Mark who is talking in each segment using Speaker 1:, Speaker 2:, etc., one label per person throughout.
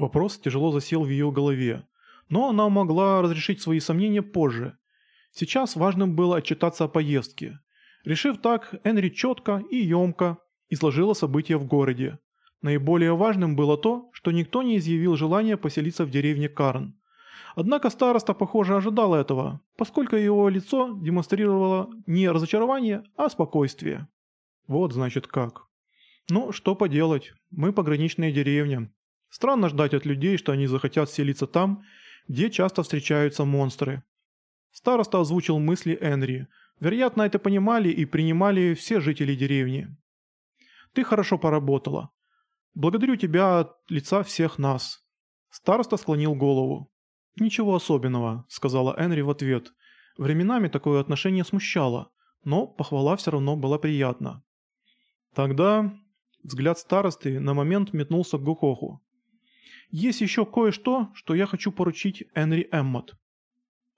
Speaker 1: Вопрос тяжело засел в ее голове, но она могла разрешить свои сомнения позже. Сейчас важным было отчитаться о поездке. Решив так, Энри четко и емко изложила события в городе. Наиболее важным было то, что никто не изъявил желания поселиться в деревне Карн. Однако староста, похоже, ожидал этого, поскольку его лицо демонстрировало не разочарование, а спокойствие. Вот значит как. Ну, что поделать, мы пограничная деревня. Странно ждать от людей, что они захотят селиться там, где часто встречаются монстры. Староста озвучил мысли Энри. Вероятно, это понимали и принимали все жители деревни. Ты хорошо поработала. Благодарю тебя от лица всех нас. Староста склонил голову. «Ничего особенного», — сказала Энри в ответ. Временами такое отношение смущало, но похвала все равно была приятна. Тогда взгляд старосты на момент метнулся к Гухоху. «Есть еще кое-что, что я хочу поручить Энри Эммот».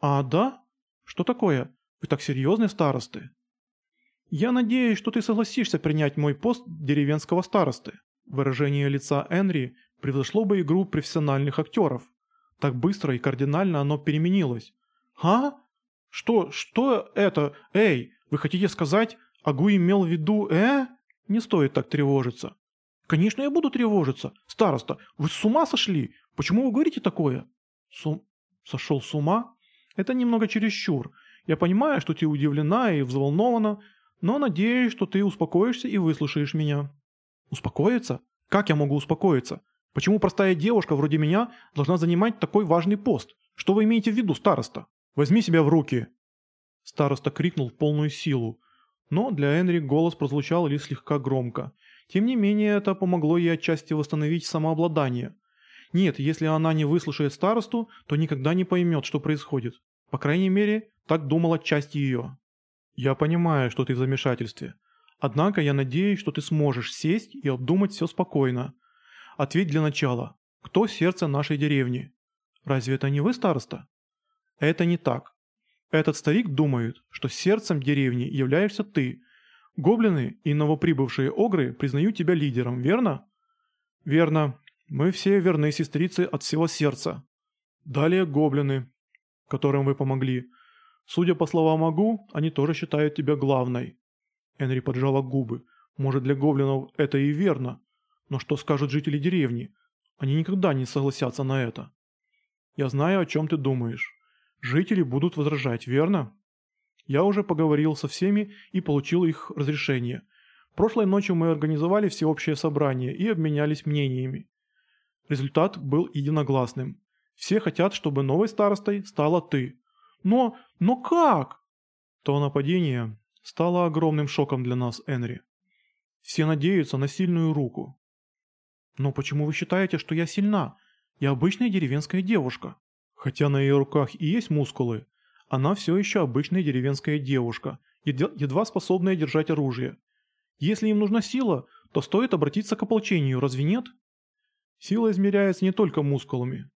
Speaker 1: «А, да? Что такое? Вы так серьезны, старосты?» «Я надеюсь, что ты согласишься принять мой пост деревенского старосты». Выражение лица Энри превзошло бы игру профессиональных актеров. Так быстро и кардинально оно переменилось. «А? Что, что это? Эй, вы хотите сказать, Агу имел в виду, э?» Не стоит так тревожиться. Конечно, я буду тревожиться. Староста, вы с ума сошли? Почему вы говорите такое? Сум... Сошел с ума? Это немного чересчур. Я понимаю, что ты удивлена и взволнована, но надеюсь, что ты успокоишься и выслушаешь меня. Успокоиться? Как я могу успокоиться? Почему простая девушка вроде меня должна занимать такой важный пост? Что вы имеете в виду, староста? Возьми себя в руки!» Староста крикнул в полную силу, но для Энри голос прозвучал лишь слегка громко. Тем не менее, это помогло ей отчасти восстановить самообладание. Нет, если она не выслушает старосту, то никогда не поймет, что происходит. По крайней мере, так думала часть ее. «Я понимаю, что ты в замешательстве. Однако я надеюсь, что ты сможешь сесть и обдумать все спокойно. Ответь для начала, кто сердце нашей деревни? Разве это не вы, староста? Это не так. Этот старик думает, что сердцем деревни являешься ты. Гоблины и новоприбывшие огры признают тебя лидером, верно? Верно. Мы все верны сестрицы от всего сердца. Далее гоблины, которым вы помогли. Судя по словам Агу, они тоже считают тебя главной. Энри поджала губы. Может, для гоблинов это и верно. Но что скажут жители деревни? Они никогда не согласятся на это. Я знаю, о чем ты думаешь. Жители будут возражать, верно? Я уже поговорил со всеми и получил их разрешение. Прошлой ночью мы организовали всеобщее собрание и обменялись мнениями. Результат был единогласным. Все хотят, чтобы новой старостой стала ты. Но, но как? То нападение стало огромным шоком для нас, Энри. Все надеются на сильную руку. Но почему вы считаете, что я сильна? Я обычная деревенская девушка. Хотя на ее руках и есть мускулы, она все еще обычная деревенская девушка, едва способная держать оружие. Если им нужна сила, то стоит обратиться к ополчению, разве нет? Сила измеряется не только мускулами.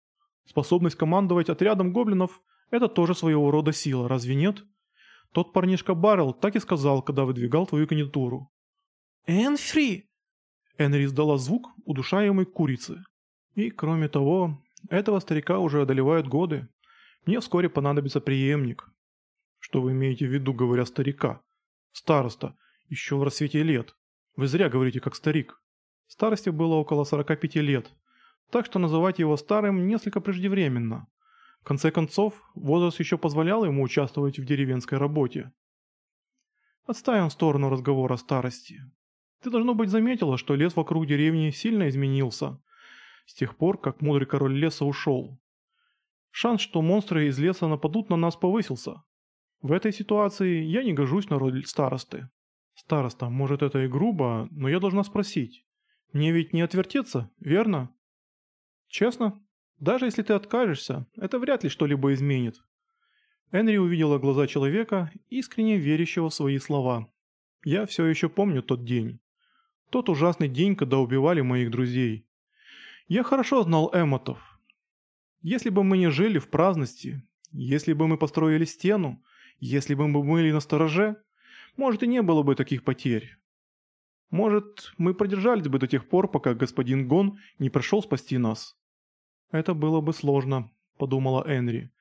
Speaker 1: Способность командовать отрядом гоблинов – это тоже своего рода сила, разве нет? Тот парнишка Баррел так и сказал, когда выдвигал твою кандидатуру. «Энфри!» Энри издала звук удушаемой курицы. И, кроме того, этого старика уже одолевают годы. Мне вскоре понадобится преемник. Что вы имеете в виду, говоря старика? Староста, еще в рассвете лет. Вы зря говорите, как старик. Старости было около 45 лет, так что называть его старым несколько преждевременно. В конце концов, возраст еще позволял ему участвовать в деревенской работе. Отставим в сторону разговора о старости. Ты, должно быть, заметила, что лес вокруг деревни сильно изменился – с тех пор, как мудрый король леса ушел. Шанс, что монстры из леса нападут на нас, повысился. В этой ситуации я не гожусь на роль старосты. Староста, может это и грубо, но я должна спросить. Мне ведь не отвертеться, верно? Честно? Даже если ты откажешься, это вряд ли что-либо изменит. Энри увидела глаза человека, искренне верящего в свои слова. Я все еще помню тот день. Тот ужасный день, когда убивали моих друзей. Я хорошо знал эмотов. Если бы мы не жили в праздности, если бы мы построили стену, если бы мы были на стороже, может и не было бы таких потерь. Может, мы продержались бы до тех пор, пока господин Гон не пришел спасти нас. «Это было бы сложно», – подумала Энри.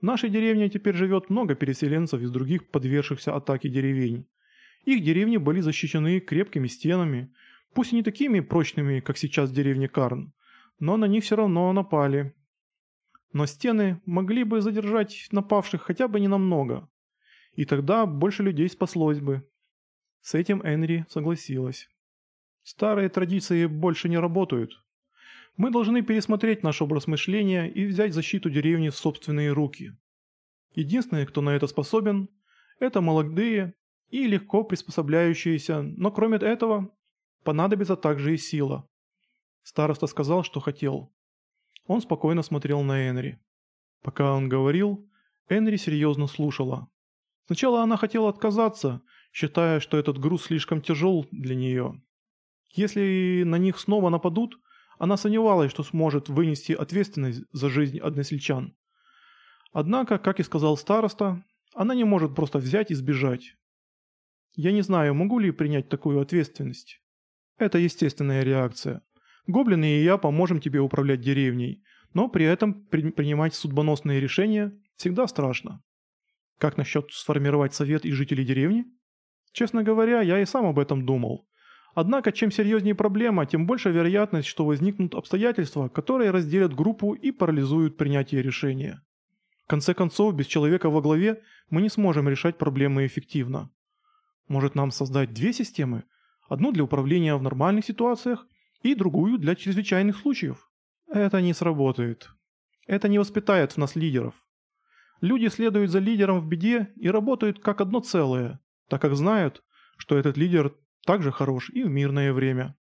Speaker 1: «В нашей деревне теперь живет много переселенцев из других подвергшихся атаке деревень. Их деревни были защищены крепкими стенами, пусть и не такими прочными, как сейчас в деревне Карн, но на них все равно напали. Но стены могли бы задержать напавших хотя бы ненамного, и тогда больше людей спаслось бы. С этим Энри согласилась. Старые традиции больше не работают. Мы должны пересмотреть наш образ мышления и взять защиту деревни в собственные руки. Единственные, кто на это способен, это молодые и легко приспособляющиеся, но кроме этого понадобится также и сила. Староста сказал, что хотел. Он спокойно смотрел на Энри. Пока он говорил, Энри серьезно слушала. Сначала она хотела отказаться, считая, что этот груз слишком тяжел для нее. Если на них снова нападут, она сомневалась, что сможет вынести ответственность за жизнь односельчан. Однако, как и сказал староста, она не может просто взять и сбежать. Я не знаю, могу ли принять такую ответственность. Это естественная реакция. Гоблины и я поможем тебе управлять деревней, но при этом при принимать судьбоносные решения всегда страшно. Как насчет сформировать совет и жителей деревни? Честно говоря, я и сам об этом думал. Однако, чем серьезнее проблема, тем больше вероятность, что возникнут обстоятельства, которые разделят группу и парализуют принятие решения. В конце концов, без человека во главе мы не сможем решать проблемы эффективно. Может нам создать две системы? Одну для управления в нормальных ситуациях и другую для чрезвычайных случаев? Это не сработает. Это не воспитает в нас лидеров. Люди следуют за лидером в беде и работают как одно целое, так как знают, что этот лидер также хорош и в мирное время.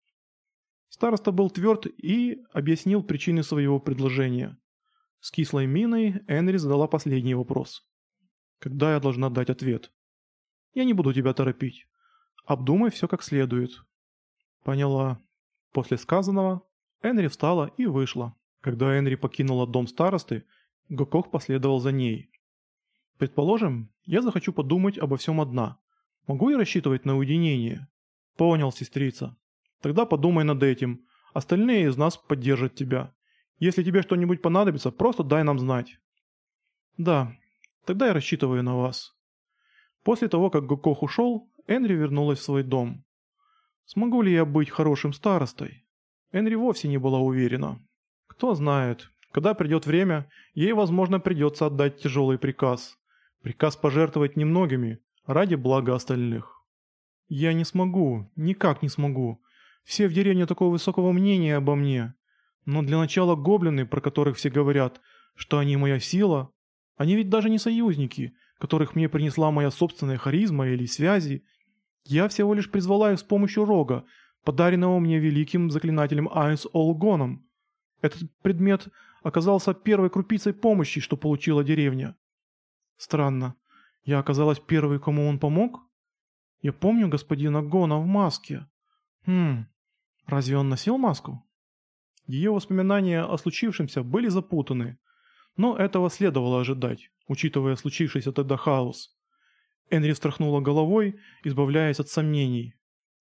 Speaker 1: Староста был тверд и объяснил причины своего предложения. С кислой миной Энри задала последний вопрос. «Когда я должна дать ответ?» «Я не буду тебя торопить. Обдумай все как следует». «Поняла». После сказанного Энри встала и вышла. Когда Энри покинула дом старосты, Гокох последовал за ней. «Предположим, я захочу подумать обо всем одна. Могу я рассчитывать на уединение?» «Понял, сестрица. Тогда подумай над этим. Остальные из нас поддержат тебя. Если тебе что-нибудь понадобится, просто дай нам знать». «Да, тогда я рассчитываю на вас». После того, как Гокох ушел, Энри вернулась в свой дом. «Смогу ли я быть хорошим старостой?» Энри вовсе не была уверена. Кто знает, когда придет время, ей, возможно, придется отдать тяжелый приказ. Приказ пожертвовать немногими ради блага остальных. «Я не смогу, никак не смогу. Все в деревне такого высокого мнения обо мне. Но для начала гоблины, про которых все говорят, что они моя сила, они ведь даже не союзники, которых мне принесла моя собственная харизма или связи. Я всего лишь призвала их с помощью рога, подаренного мне великим заклинателем Айс Олгоном. Этот предмет оказался первой крупицей помощи, что получила деревня. Странно, я оказалась первой, кому он помог? Я помню господина Гона в маске. Хм, разве он носил маску? Ее воспоминания о случившемся были запутаны, но этого следовало ожидать, учитывая случившийся тогда хаос. Энри встряхнула головой, избавляясь от сомнений.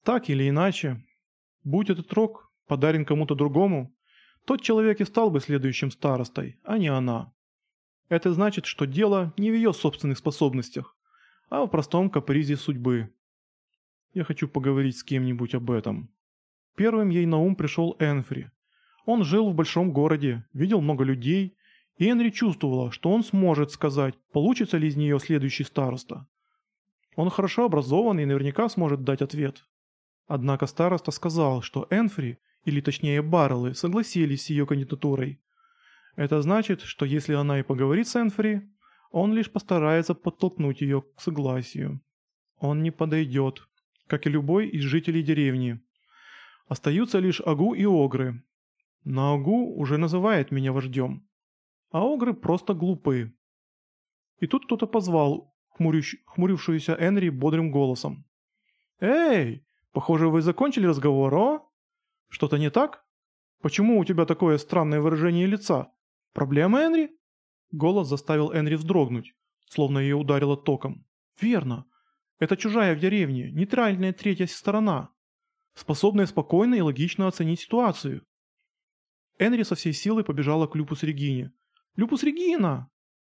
Speaker 1: Так или иначе, будь этот рог подарен кому-то другому, тот человек и стал бы следующим старостой, а не она. Это значит, что дело не в ее собственных способностях, а в простом капризе судьбы. Я хочу поговорить с кем-нибудь об этом. Первым ей на ум пришел Энфри. Он жил в большом городе, видел много людей, и Энри чувствовала, что он сможет сказать, получится ли из нее следующий староста. Он хорошо образован и наверняка сможет дать ответ. Однако староста сказал, что Энфри, или точнее Барреллы, согласились с ее кандидатурой. Это значит, что если она и поговорит с Энфри, он лишь постарается подтолкнуть ее к согласию. Он не подойдет, как и любой из жителей деревни. Остаются лишь Агу и Огры. Но Агу уже называет меня вождем. А Огры просто глупые. И тут кто-то позвал хмурющ... хмурившуюся Энри бодрым голосом. «Эй, похоже, вы закончили разговор, о? Что-то не так? Почему у тебя такое странное выражение лица? Проблемы, Энри?» Голос заставил Энри вздрогнуть, словно ее ударило током. «Верно. Это чужая в деревне, нейтральная третья сторона, способная спокойно и логично оценить ситуацию. Энри со всей силы побежала к Люпус Регине. «Люпус Регина!»